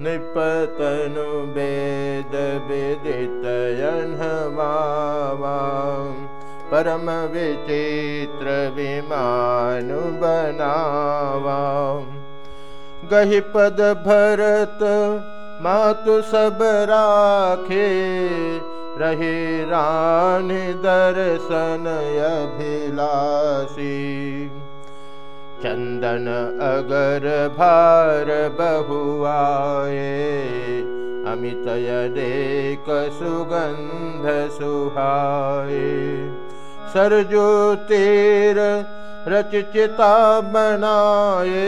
निपतनु वेद विदितयन्हवा परम विचित्र विमानु बनावा गहि पद भरत मातु सब राखे रहे रानी दर्शन चन्दन अगर भार बहुआए अमितय देक सुगन्ध सुहाए। सरज्योतिर रचिता बनाए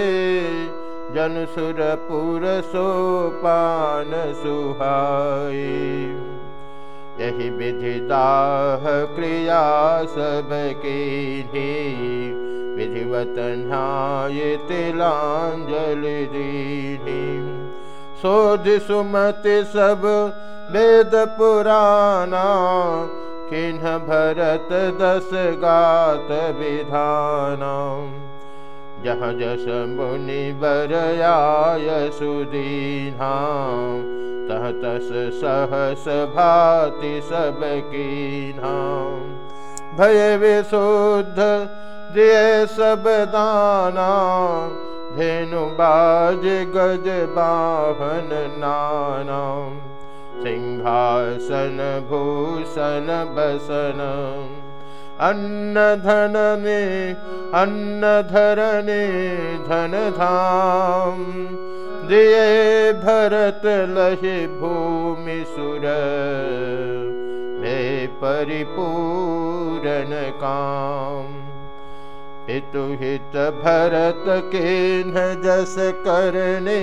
जन सुरपुर सोपान सुहाए यही विधि दाह क्रिया सब की विधिवत न्याय तिलांजलि दीनी शोध सुमति सब वेद पुराना किन्ह भरत दस गात विधाना। जह जस मुनि बरयाय सुदीना तस सहस भाति सब की भय विशुद्ध दिए सब दाना, धेनु बाज गज बाहन नाना। सिंहासन, भूषण, बसन, अन्न धन ने अन्न धरने, धन धाम। दिए भरत लहे भूमि सुर। मे परिपूरन काम हित भरत के न जस करने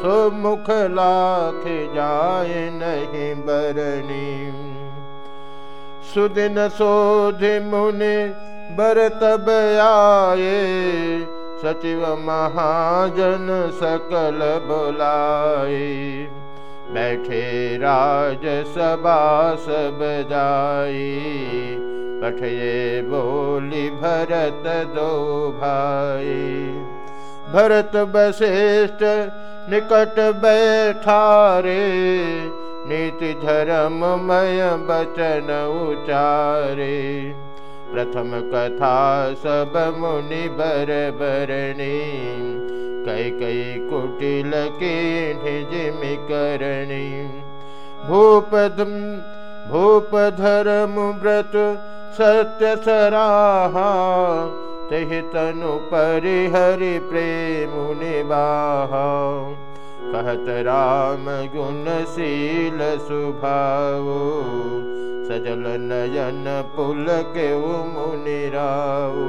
सो मुख लाख जाय नहीं बरनी। सुदिन सोध मुनि बरतब आए सचिव महाजन सकल बुलाए बैठे राज सभा सब जाई। पठये बोली भरत दो भाई। भरत बशिष्ठ निकट बैठारे। नीति धर्ममय बचन उचारे प्रथम कथा सब मुनि बर बरणी कई कई कुटिल के निजमि करणी भूपद तनु परिहरि प्रेम निबाहा कहत राम गुणशील सुभाओ सजल नयन पुल के मुनिराओ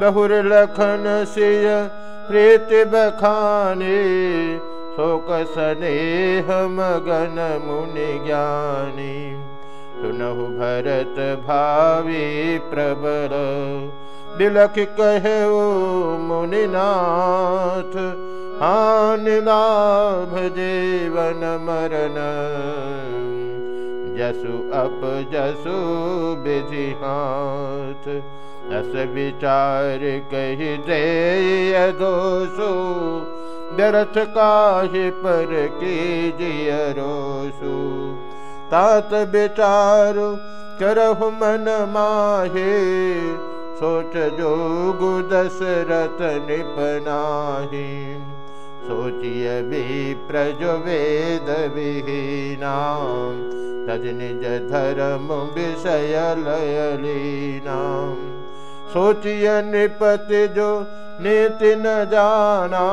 बहुर लखन सिय प्रीति शोक स्नेह मगन मुनि ज्ञानी। सुनहु भरत भावी प्रबर बिलख कहे लाभ जीवन मरण जसु अप जसु विधि हाथ। अस विचार कही दे दोषो व्यर्थ काहि पर की जियरोसु तात बेचारु करहु मन माहे सोच जोगु दशरथ निपनाही सोचिय भी प्रजो वेद विहीना तज निज धर्म विषय लयलीना। सोचिय निपति जो नीति न जाना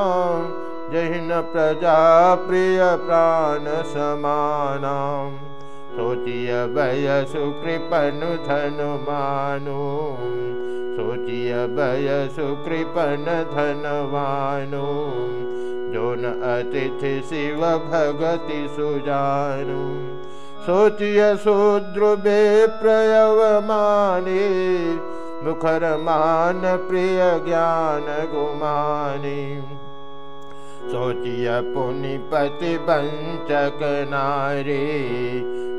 जहिन प्रजा प्रिय प्राण समाना। सोचिय भय सुकृपनु धनु मानु सोचिय भय सुकृपन धनवानु न अतिथि शिव भगति सुजानु। सोचिय शूद्रुबे प्रयव माने मुखर मान प्रिय ज्ञान गुमानी। सोचिय पुनिपति वंचक नारी,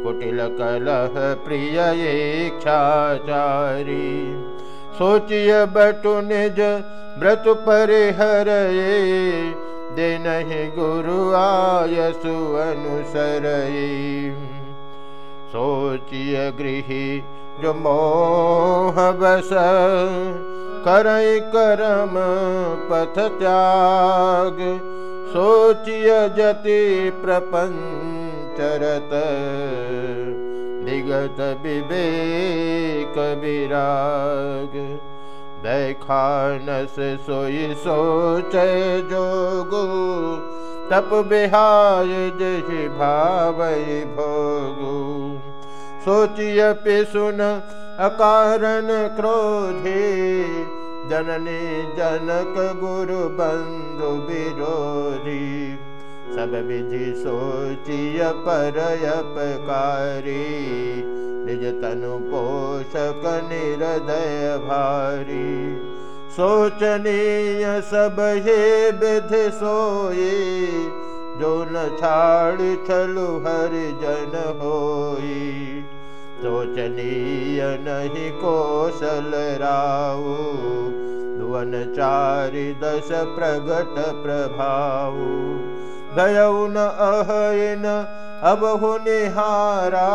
कुटिल कलह प्रिय इच्छाचारी सोचिय बटु निज व्रत परिहर दिनहि गुरु आयसु अनुसरई। सोचिय गृही जो मोह बस करई करम पथ त्याग। सोचिय जति प्रपञ्चरत विगत विवेक विराग दैखानस सोई सोच जोगु, तप बिहाय जहि भावई भोगु। सोचिय सुन अकारण क्रोधे, जननी जनक गुरु बंधु विरोधी। सब विधि सोचिय पर परयपकारी निज तनु पोषक निरदय भारी। सोचनीय सब हे विधि सोए जो न छाड़ छलु हरि जन होई। सोचनीय नहीं कौशल राऊ भुवन चारि दश प्रगट प्रभाव दयौन अहयन अबहु निहारा।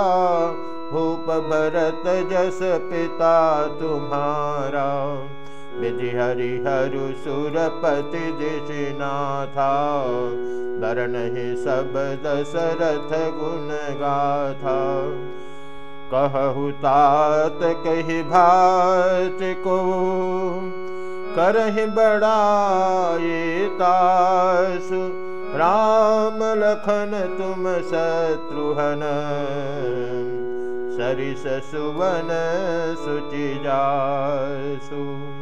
भूप भरत जस पिता तुम्हारा। विधि हरि हरु सुरपति दिशनाथा वरण ही सब दशरथ गुण गाथा। कहु तात कही भात को, करहि बड़ाए तासु। राम लखन तुम शत्रुहन सरिस सुवन सुचि जासु